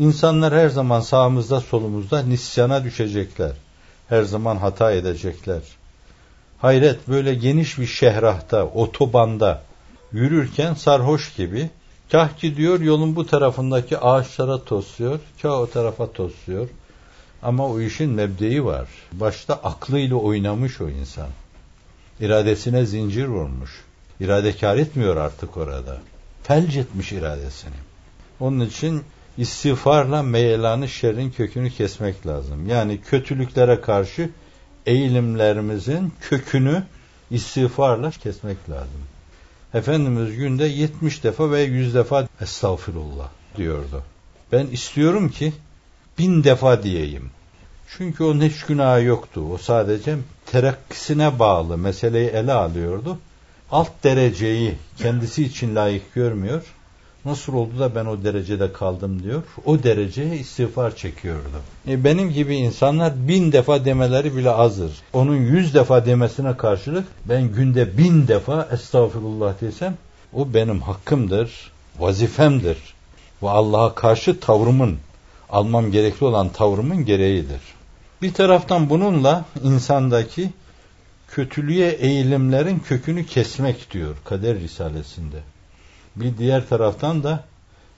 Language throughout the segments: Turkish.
İnsanlar her zaman sağımızda solumuzda nisyana düşecekler. Her zaman hata edecekler. Hayret böyle geniş bir şehrahta, otobanda yürürken sarhoş gibi kah gidiyor yolun bu tarafındaki ağaçlara tosluyor, kah o tarafa tosluyor. Ama o işin mebdeyi var. Başta aklıyla oynamış o insan. İradesine zincir vurmuş. İradekar etmiyor artık orada. Felç etmiş iradesini. Onun için istiğfarla meyelanı şerrin kökünü kesmek lazım. Yani kötülüklere karşı eğilimlerimizin kökünü istiğfarla kesmek lazım. Efendimiz günde 70 defa ve 100 defa estağfirullah diyordu. Ben istiyorum ki bin defa diyeyim. Çünkü onun hiç günahı yoktu. O sadece terakkisine bağlı meseleyi ele alıyordu. Alt dereceyi kendisi için layık görmüyor. Nasıl oldu da ben o derecede kaldım diyor. O dereceye istiğfar çekiyordu. E benim gibi insanlar bin defa demeleri bile azdır. Onun yüz defa demesine karşılık ben günde bin defa estağfurullah desem o benim hakkımdır, vazifemdir. Ve Allah'a karşı tavrımın, almam gerekli olan tavrımın gereğidir. Bir taraftan bununla insandaki kötülüğe eğilimlerin kökünü kesmek diyor Kader Risalesinde. Bir diğer taraftan da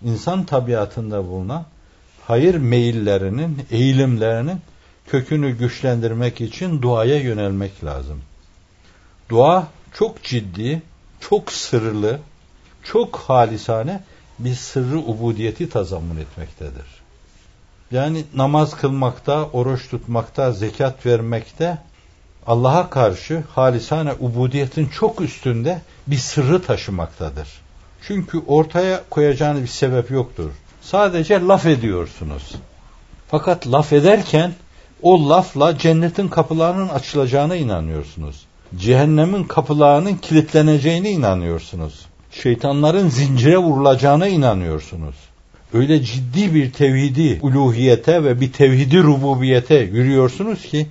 insan tabiatında bulunan hayır meyillerinin, eğilimlerinin kökünü güçlendirmek için duaya yönelmek lazım. Dua çok ciddi, çok sırlı, çok halisane bir sırrı ubudiyeti tazammun etmektedir. Yani namaz kılmakta, oruç tutmakta, zekat vermekte Allah'a karşı halisane ubudiyetin çok üstünde bir sırrı taşımaktadır. Çünkü ortaya koyacağınız bir sebep yoktur. Sadece laf ediyorsunuz. Fakat laf ederken o lafla cennetin kapılarının açılacağına inanıyorsunuz. Cehennemin kapılarının kilitleneceğine inanıyorsunuz. Şeytanların zincire vurulacağına inanıyorsunuz. Öyle ciddi bir tevhidi uluhiyete ve bir tevhidi rububiyete yürüyorsunuz ki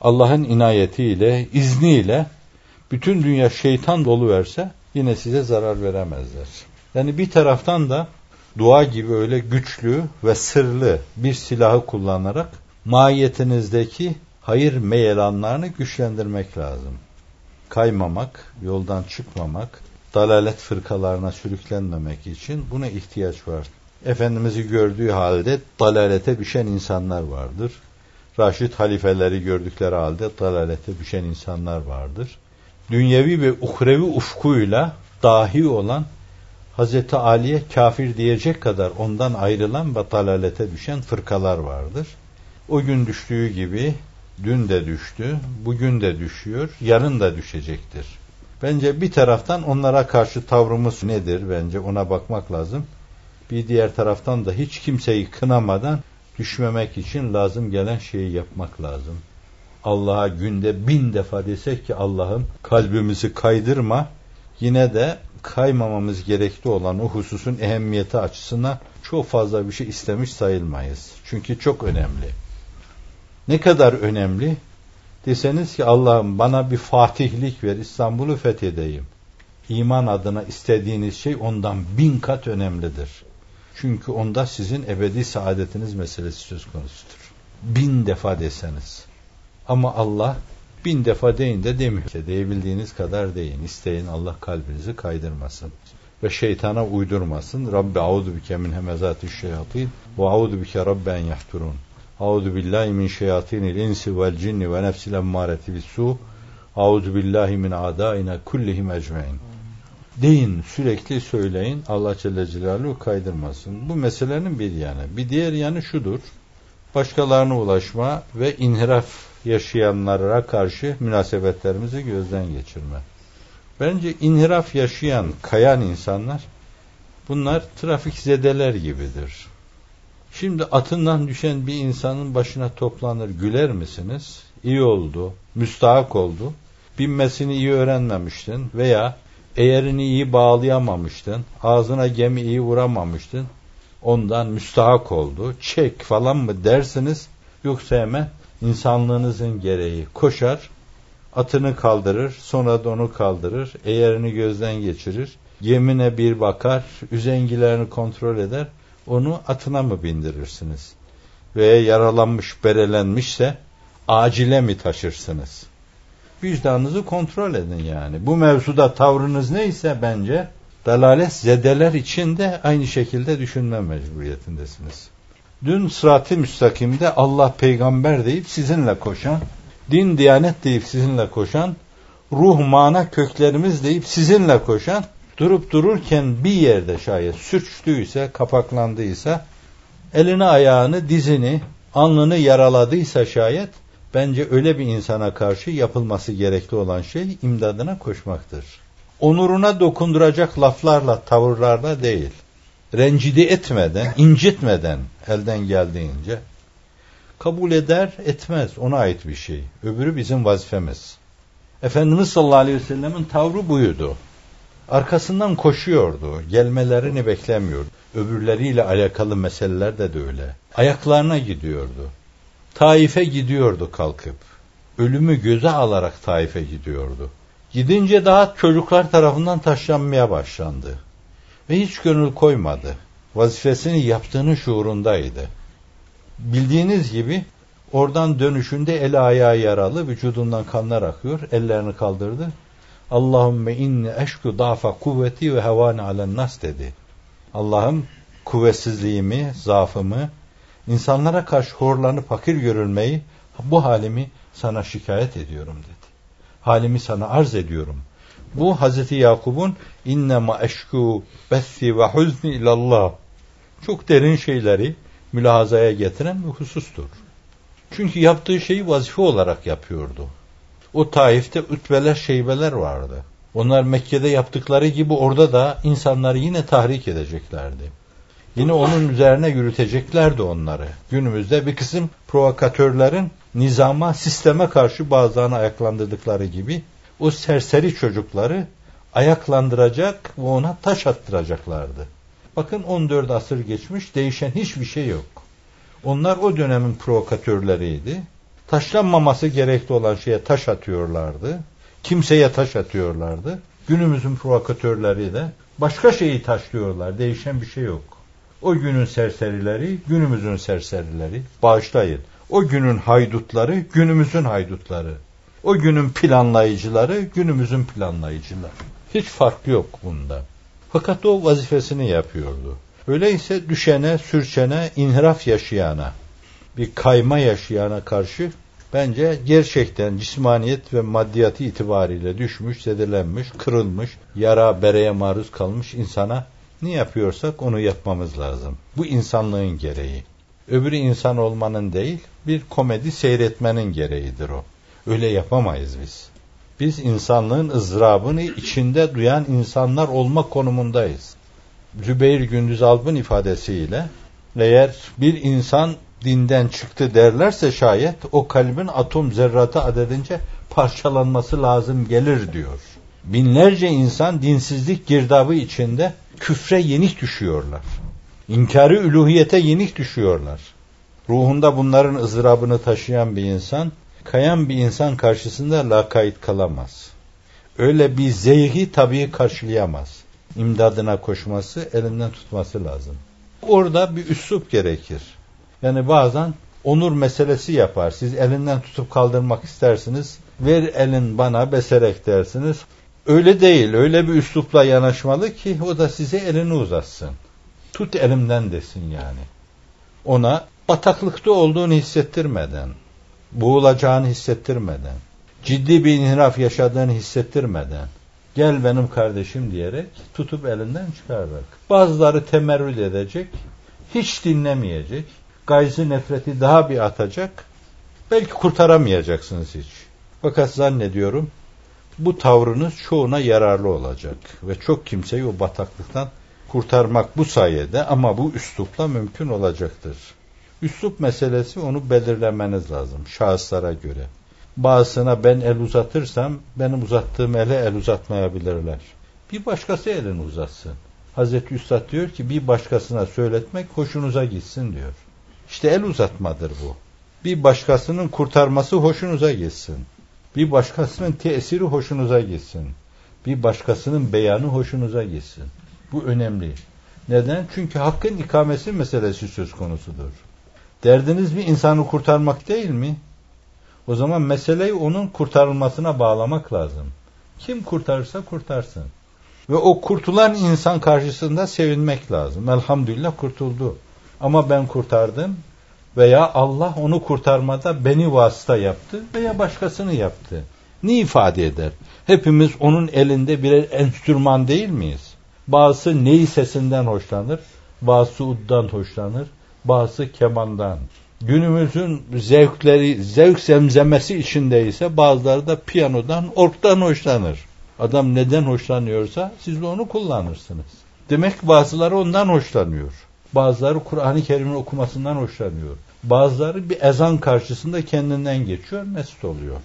Allah'ın inayetiyle, izniyle bütün dünya şeytan dolu verse yine size zarar veremezler. Yani bir taraftan da dua gibi öyle güçlü ve sırlı bir silahı kullanarak mahiyetinizdeki hayır meyelanlarını güçlendirmek lazım. Kaymamak, yoldan çıkmamak, dalalet fırkalarına sürüklenmemek için buna ihtiyaç var. Efendimiz'i gördüğü halde dalalete düşen insanlar vardır. Raşid halifeleri gördükleri halde dalalete düşen insanlar vardır. Dünyevi ve uhrevi ufkuyla dahi olan Hazreti Ali'ye kafir diyecek kadar ondan ayrılan ve dalalete düşen fırkalar vardır. O gün düştüğü gibi dün de düştü, bugün de düşüyor, yarın da düşecektir. Bence bir taraftan onlara karşı tavrımız nedir? Bence ona bakmak lazım. Bir diğer taraftan da hiç kimseyi kınamadan düşmemek için lazım gelen şeyi yapmak lazım. Allah'a günde bin defa desek ki Allah'ım kalbimizi kaydırma, yine de kaymamamız gerekli olan o hususun ehemmiyeti açısından çok fazla bir şey istemiş sayılmayız. Çünkü çok önemli. Ne kadar önemli? Deseniz ki Allah'ım bana bir fatihlik ver, İstanbul'u fethedeyim. İman adına istediğiniz şey ondan bin kat önemlidir. Çünkü onda sizin ebedi saadetiniz meselesi söz konusudur. Bin defa deseniz. Ama Allah bin defa deyin de demiyor. İşte diyebildiğiniz kadar deyin. İsteyin Allah kalbinizi kaydırmasın. Ve şeytana uydurmasın. Rabbi audu bike min hemezati şeyatin ve audu bike rabben yahturun. Audu billahi min şeyatinil insi vel cinni ve nefsil emmareti bissu. Audu billahi min adaina kullihim ecmain. Deyin sürekli söyleyin Allah Celle Celaluhu kaydırmasın. Bu meselenin bir yanı. Bir diğer yanı şudur. Başkalarına ulaşma ve inhiraf yaşayanlara karşı münasebetlerimizi gözden geçirme. Bence inhiraf yaşayan, kayan insanlar bunlar trafik zedeler gibidir. Şimdi atından düşen bir insanın başına toplanır güler misiniz? İyi oldu, müstahak oldu. Binmesini iyi öğrenmemiştin veya eğerini iyi bağlayamamıştın, ağzına gemi iyi vuramamıştın, ondan müstahak oldu, çek falan mı dersiniz, yoksa hemen insanlığınızın gereği koşar, atını kaldırır, sonra da onu kaldırır, eğerini gözden geçirir, gemine bir bakar, üzengilerini kontrol eder, onu atına mı bindirirsiniz? Veya yaralanmış, berelenmişse acile mi taşırsınız? Vicdanınızı kontrol edin yani. Bu mevzuda tavrınız neyse bence dalalet zedeler için de aynı şekilde düşünme mecburiyetindesiniz. Dün sırat-ı müstakimde Allah peygamber deyip sizinle koşan, din diyanet deyip sizinle koşan, ruh mana köklerimiz deyip sizinle koşan, durup dururken bir yerde şayet sürçtüyse, kapaklandıysa, elini ayağını, dizini, alnını yaraladıysa şayet, bence öyle bir insana karşı yapılması gerekli olan şey imdadına koşmaktır. Onuruna dokunduracak laflarla, tavırlarla değil rencide etmeden, incitmeden elden geldiğince kabul eder, etmez. Ona ait bir şey. Öbürü bizim vazifemiz. Efendimiz sallallahu aleyhi ve sellemin tavrı buydu. Arkasından koşuyordu. Gelmelerini beklemiyordu. Öbürleriyle alakalı meselelerde de öyle. Ayaklarına gidiyordu. Taif'e gidiyordu kalkıp. Ölümü göze alarak Taif'e gidiyordu. Gidince daha çocuklar tarafından taşlanmaya başlandı ve hiç gönül koymadı. Vazifesini yaptığının şuurundaydı. Bildiğiniz gibi oradan dönüşünde el ayağı yaralı, vücudundan kanlar akıyor, ellerini kaldırdı. Allahümme inni eşku dafa kuvveti ve hevani alen nas dedi. Allah'ım kuvvetsizliğimi, zaafımı, insanlara karşı horlanıp fakir görülmeyi, bu halimi sana şikayet ediyorum dedi. Halimi sana arz ediyorum. Bu Hazreti Yakub'un innema eşku bethi ve huzni ilallah çok derin şeyleri mülahazaya getiren bir husustur. Çünkü yaptığı şeyi vazife olarak yapıyordu. O Taif'te ütbeler, şeybeler vardı. Onlar Mekke'de yaptıkları gibi orada da insanları yine tahrik edeceklerdi. Yine onun üzerine yürüteceklerdi onları. Günümüzde bir kısım provokatörlerin nizama, sisteme karşı bazılarını ayaklandırdıkları gibi o serseri çocukları ayaklandıracak ve ona taş attıracaklardı. Bakın 14 asır geçmiş değişen hiçbir şey yok. Onlar o dönemin provokatörleriydi. Taşlanmaması gerekli olan şeye taş atıyorlardı. Kimseye taş atıyorlardı. Günümüzün provokatörleri de başka şeyi taşlıyorlar. Değişen bir şey yok. O günün serserileri, günümüzün serserileri. Bağışlayın. O günün haydutları, günümüzün haydutları. O günün planlayıcıları günümüzün planlayıcıları. Hiç fark yok bunda. Fakat o vazifesini yapıyordu. Öyleyse düşene, sürçene, inhiraf yaşayana, bir kayma yaşayana karşı bence gerçekten cismaniyet ve maddiyatı itibariyle düşmüş, zedelenmiş, kırılmış, yara bereye maruz kalmış insana ne yapıyorsak onu yapmamız lazım. Bu insanlığın gereği. Öbürü insan olmanın değil, bir komedi seyretmenin gereğidir o. Öyle yapamayız biz. Biz insanlığın ızdırabını içinde duyan insanlar olma konumundayız. Zübeyir Gündüz Alp'ın ifadesiyle eğer bir insan dinden çıktı derlerse şayet o kalbin atom zerratı adedince parçalanması lazım gelir diyor. Binlerce insan dinsizlik girdabı içinde küfre yenik düşüyorlar. İnkarı üluhiyete yenik düşüyorlar. Ruhunda bunların ızdırabını taşıyan bir insan kayan bir insan karşısında lakayt kalamaz. Öyle bir zeyhi tabii karşılayamaz. İmdadına koşması, elinden tutması lazım. Orada bir üslup gerekir. Yani bazen onur meselesi yapar. Siz elinden tutup kaldırmak istersiniz. Ver elin bana beserek dersiniz. Öyle değil. Öyle bir üslupla yanaşmalı ki o da size elini uzatsın. Tut elimden desin yani. Ona bataklıkta olduğunu hissettirmeden, boğulacağını hissettirmeden, ciddi bir inhiraf yaşadığını hissettirmeden, gel benim kardeşim diyerek tutup elinden çıkararak. Bazıları temerrüt edecek, hiç dinlemeyecek, gayzı nefreti daha bir atacak, belki kurtaramayacaksınız hiç. Fakat zannediyorum bu tavrınız çoğuna yararlı olacak ve çok kimseyi o bataklıktan kurtarmak bu sayede ama bu üslupla mümkün olacaktır. Üslup meselesi onu belirlemeniz lazım şahıslara göre. Bazısına ben el uzatırsam benim uzattığım ele el uzatmayabilirler. Bir başkası elini uzatsın. Hazreti Üstad diyor ki bir başkasına söyletmek hoşunuza gitsin diyor. İşte el uzatmadır bu. Bir başkasının kurtarması hoşunuza gitsin. Bir başkasının tesiri hoşunuza gitsin. Bir başkasının beyanı hoşunuza gitsin. Bu önemli. Neden? Çünkü hakkın ikamesi meselesi söz konusudur. Derdiniz bir insanı kurtarmak değil mi? O zaman meseleyi onun kurtarılmasına bağlamak lazım. Kim kurtarırsa kurtarsın. Ve o kurtulan insan karşısında sevinmek lazım. Elhamdülillah kurtuldu. Ama ben kurtardım veya Allah onu kurtarmada beni vasıta yaptı veya başkasını yaptı. Ne ifade eder? Hepimiz onun elinde birer enstrüman değil miyiz? Bazısı ney sesinden hoşlanır, bazısı uddan hoşlanır, bazısı kemandan. Günümüzün zevkleri, zevk zemzemesi içindeyse bazıları da piyanodan, orktan hoşlanır. Adam neden hoşlanıyorsa siz de onu kullanırsınız. Demek bazıları ondan hoşlanıyor. Bazıları Kur'an-ı Kerim'in okumasından hoşlanıyor. Bazıları bir ezan karşısında kendinden geçiyor, mesut oluyor.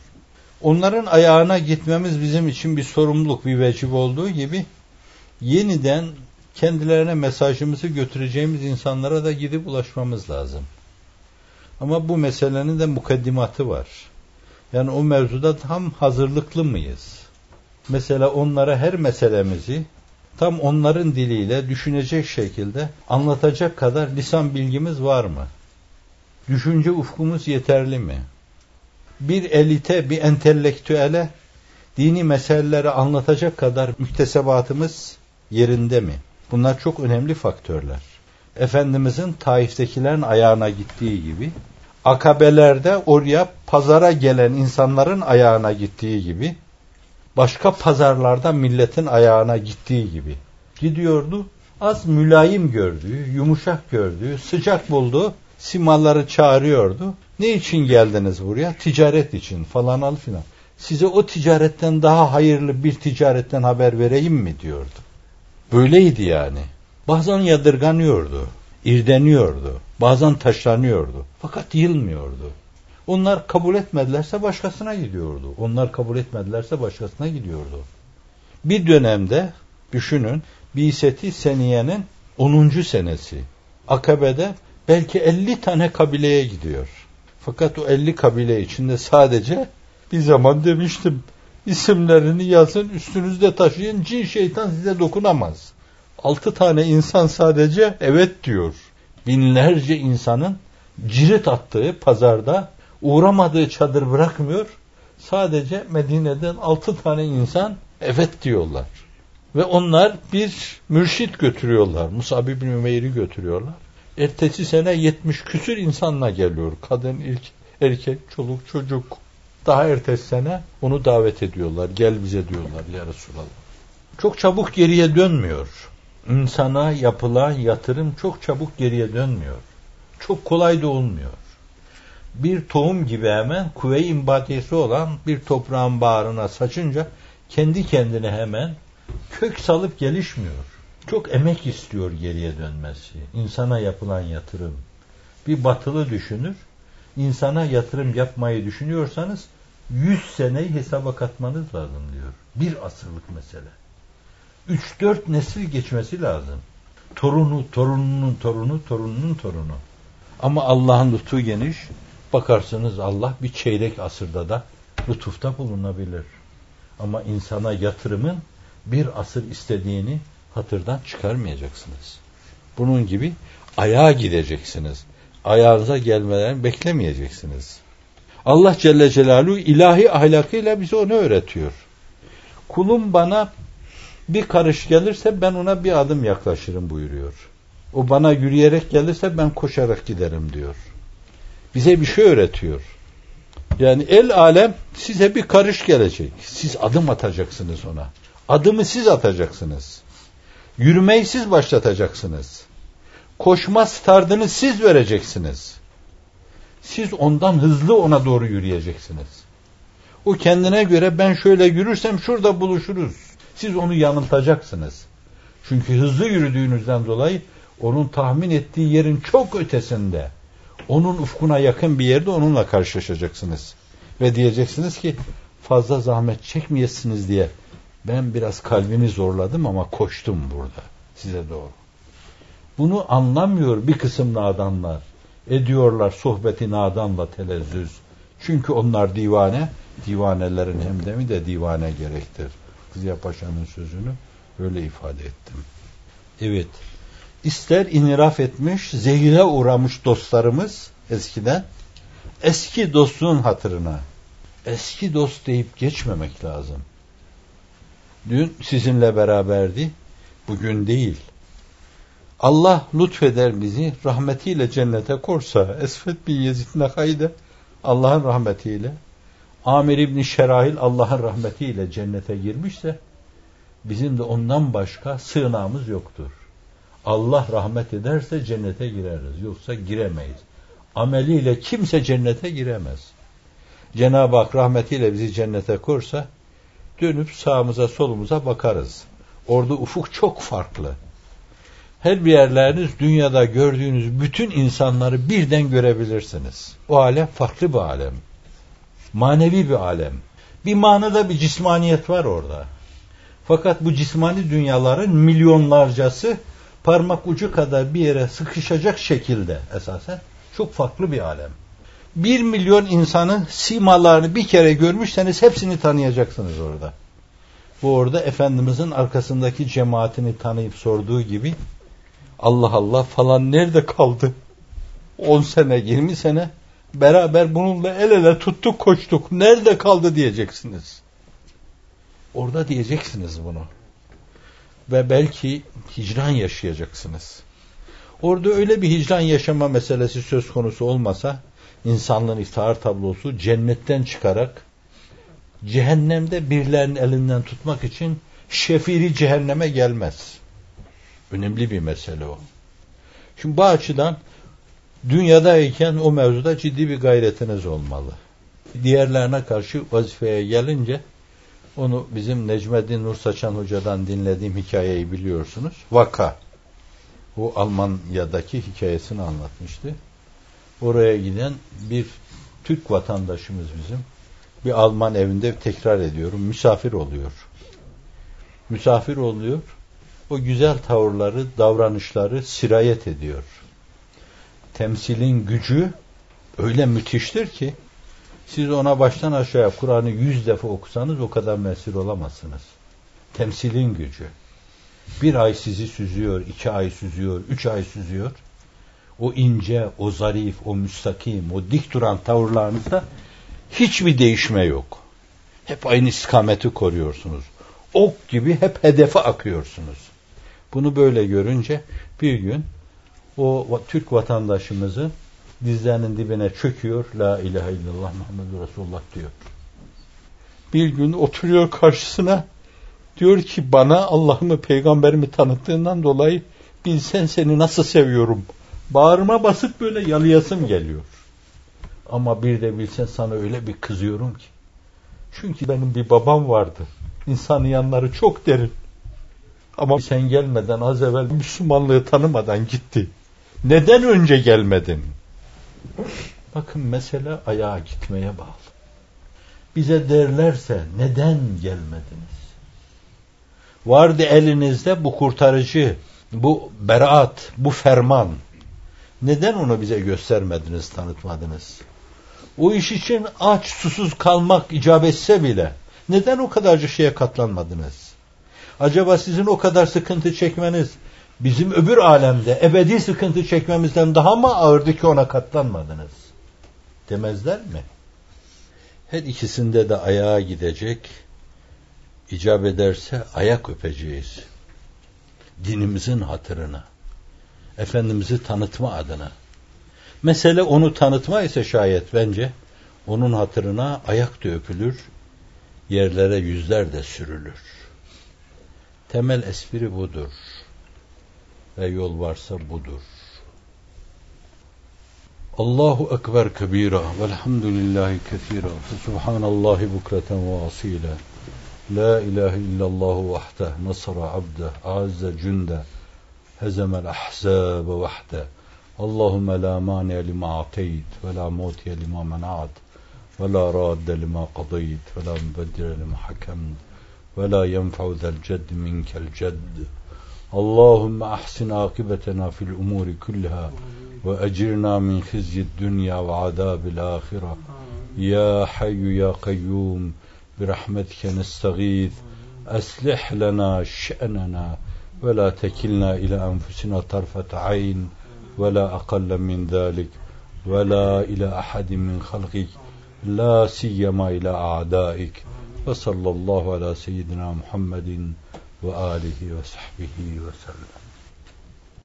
Onların ayağına gitmemiz bizim için bir sorumluluk, bir vecib olduğu gibi yeniden kendilerine mesajımızı götüreceğimiz insanlara da gidip ulaşmamız lazım. Ama bu meselenin de mukaddimatı var. Yani o mevzuda tam hazırlıklı mıyız? Mesela onlara her meselemizi tam onların diliyle düşünecek şekilde anlatacak kadar lisan bilgimiz var mı? Düşünce ufkumuz yeterli mi? Bir elite, bir entelektüele dini meseleleri anlatacak kadar müktesebatımız yerinde mi? Bunlar çok önemli faktörler. Efendimizin Taif'tekilerin ayağına gittiği gibi, akabelerde oraya pazara gelen insanların ayağına gittiği gibi, başka pazarlarda milletin ayağına gittiği gibi gidiyordu. Az mülayim gördüğü, yumuşak gördüğü, sıcak bulduğu simaları çağırıyordu. Ne için geldiniz buraya? Ticaret için falan al filan. Size o ticaretten daha hayırlı bir ticaretten haber vereyim mi diyordu. Böyleydi yani. Bazen yadırganıyordu, irdeniyordu, bazen taşlanıyordu. Fakat yılmıyordu. Onlar kabul etmedilerse başkasına gidiyordu. Onlar kabul etmedilerse başkasına gidiyordu. Bir dönemde düşünün Biseti Seniye'nin 10. senesi. Akabe'de belki 50 tane kabileye gidiyor. Fakat o 50 kabile içinde sadece bir zaman demiştim isimlerini yazın üstünüzde taşıyın cin şeytan size dokunamaz. 6 tane insan sadece evet diyor. Binlerce insanın cirit attığı pazarda uğramadığı çadır bırakmıyor. Sadece Medine'den altı tane insan evet diyorlar. Ve onlar bir mürşit götürüyorlar. Musab bin Ümeyr'i götürüyorlar. Ertesi sene 70 küsür insanla geliyor. Kadın, ilk, erkek, çoluk, çocuk. Daha ertesi sene onu davet ediyorlar. Gel bize diyorlar ya Resulallah. Çok çabuk geriye dönmüyor. İnsana yapılan yatırım çok çabuk geriye dönmüyor. Çok kolay da olmuyor bir tohum gibi hemen kuvve-i olan bir toprağın bağrına saçınca kendi kendine hemen kök salıp gelişmiyor. Çok emek istiyor geriye dönmesi. İnsana yapılan yatırım. Bir batılı düşünür. İnsana yatırım yapmayı düşünüyorsanız 100 seneyi hesaba katmanız lazım diyor. Bir asırlık mesele. 3-4 nesil geçmesi lazım. Torunu, torununun torunu, torununun torunu. Ama Allah'ın lütfu geniş. Bakarsınız Allah bir çeyrek asırda da lütufta bulunabilir. Ama insana yatırımın bir asır istediğini hatırdan çıkarmayacaksınız. Bunun gibi ayağa gideceksiniz. Ayağınıza gelmelerini beklemeyeceksiniz. Allah Celle Celaluhu ilahi ahlakıyla bize onu öğretiyor. Kulum bana bir karış gelirse ben ona bir adım yaklaşırım buyuruyor. O bana yürüyerek gelirse ben koşarak giderim diyor bize bir şey öğretiyor. Yani el alem size bir karış gelecek. Siz adım atacaksınız ona. Adımı siz atacaksınız. Yürümeyi siz başlatacaksınız. Koşma startını siz vereceksiniz. Siz ondan hızlı ona doğru yürüyeceksiniz. O kendine göre ben şöyle yürürsem şurada buluşuruz. Siz onu yanıltacaksınız. Çünkü hızlı yürüdüğünüzden dolayı onun tahmin ettiği yerin çok ötesinde onun ufkuna yakın bir yerde onunla karşılaşacaksınız. Ve diyeceksiniz ki fazla zahmet çekmeyesiniz diye ben biraz kalbimi zorladım ama koştum burada size doğru. Bunu anlamıyor bir kısım nadanlar. Ediyorlar sohbeti nadanla telezzüz. Çünkü onlar divane, divanelerin hemdemi de divane gerektir. Ziya Paşa'nın sözünü öyle ifade ettim. Evet, ister iniraf etmiş, zehire uğramış dostlarımız eskiden, eski dostluğun hatırına, eski dost deyip geçmemek lazım. Dün sizinle beraberdi, bugün değil. Allah lütfeder bizi, rahmetiyle cennete korsa, Esfet bin Yezid Nekay'de Allah'ın rahmetiyle, Amir İbni Şerahil Allah'ın rahmetiyle cennete girmişse, bizim de ondan başka sığınağımız yoktur. Allah rahmet ederse cennete gireriz. Yoksa giremeyiz. Ameliyle kimse cennete giremez. Cenab-ı Hak rahmetiyle bizi cennete kursa dönüp sağımıza solumuza bakarız. Orada ufuk çok farklı. Her bir yerleriniz dünyada gördüğünüz bütün insanları birden görebilirsiniz. O alem farklı bir alem. Manevi bir alem. Bir manada bir cismaniyet var orada. Fakat bu cismani dünyaların milyonlarcası parmak ucu kadar bir yere sıkışacak şekilde esasen çok farklı bir alem. Bir milyon insanın simalarını bir kere görmüşseniz hepsini tanıyacaksınız orada. Bu orada Efendimizin arkasındaki cemaatini tanıyıp sorduğu gibi Allah Allah falan nerede kaldı? 10 sene 20 sene beraber bununla el ele tuttuk koştuk. Nerede kaldı diyeceksiniz. Orada diyeceksiniz bunu. Ve belki hicran yaşayacaksınız. Orada öyle bir hicran yaşama meselesi söz konusu olmasa insanlığın iftihar tablosu cennetten çıkarak cehennemde birilerinin elinden tutmak için şefiri cehenneme gelmez. Önemli bir mesele o. Şimdi bu açıdan dünyadayken o mevzuda ciddi bir gayretiniz olmalı. Diğerlerine karşı vazifeye gelince onu bizim Necmeddin Nur Saçan Hoca'dan dinlediğim hikayeyi biliyorsunuz. Vaka. O Almanya'daki hikayesini anlatmıştı. Oraya giden bir Türk vatandaşımız bizim. Bir Alman evinde tekrar ediyorum. Misafir oluyor. Misafir oluyor. O güzel tavırları, davranışları sirayet ediyor. Temsilin gücü öyle müthiştir ki siz ona baştan aşağıya Kur'an'ı yüz defa okusanız o kadar mesir olamazsınız. Temsilin gücü. Bir ay sizi süzüyor, iki ay süzüyor, üç ay süzüyor. O ince, o zarif, o müstakim, o dik duran tavırlarınızda hiçbir değişme yok. Hep aynı istikameti koruyorsunuz. Ok gibi hep hedefe akıyorsunuz. Bunu böyle görünce bir gün o Türk vatandaşımızı dizlerinin dibine çöküyor. La ilahe illallah Muhammedur Resulullah diyor. Bir gün oturuyor karşısına diyor ki bana Allah'ımı peygamberimi tanıttığından dolayı bilsen seni nasıl seviyorum. Bağrıma basıp böyle yalayasım geliyor. Ama bir de bilsen sana öyle bir kızıyorum ki. Çünkü benim bir babam vardı. İnsanın yanları çok derin. Ama sen gelmeden az evvel Müslümanlığı tanımadan gitti. Neden önce gelmedin? Bakın mesele ayağa gitmeye bağlı. Bize derlerse neden gelmediniz? Vardı elinizde bu kurtarıcı, bu beraat, bu ferman. Neden onu bize göstermediniz, tanıtmadınız? O iş için aç, susuz kalmak icap etse bile neden o kadarcık şeye katlanmadınız? Acaba sizin o kadar sıkıntı çekmeniz bizim öbür alemde ebedi sıkıntı çekmemizden daha mı ağırdı ki ona katlanmadınız? Demezler mi? Her ikisinde de ayağa gidecek, icap ederse ayak öpeceğiz. Dinimizin hatırına, Efendimiz'i tanıtma adına. Mesele onu tanıtma ise şayet bence, onun hatırına ayak da öpülür, yerlere yüzler de sürülür. Temel espri budur. Ve yol varsa budur. Allahu Ekber kebira velhamdülillahi kethira ve subhanallahi bukreten ve asile la ilahe illallahu vahde nasara abde azze cünde hezemel ahzabe vahde Allahümme la maniye lima لا Ve la mutiye lima موتي Ve la radde lima لما Ve la مبدل lima حكمت la yenfa'u zel cedd minkel cedd اللهم أحسن عاقبتنا في الأمور كلها وأجرنا من خزي الدنيا وعذاب الآخرة. يا حي يا قيوم برحمتك نستغيث. أصلح لنا شأننا ولا تكلنا إلى أنفسنا طرفة عين ولا أقل من ذلك ولا إلى أحد من خلقك لا سيما إلى أعدائك. ve sallallahu ala seyyidina Muhammedin ve alihi ve sahbihi ve sellem.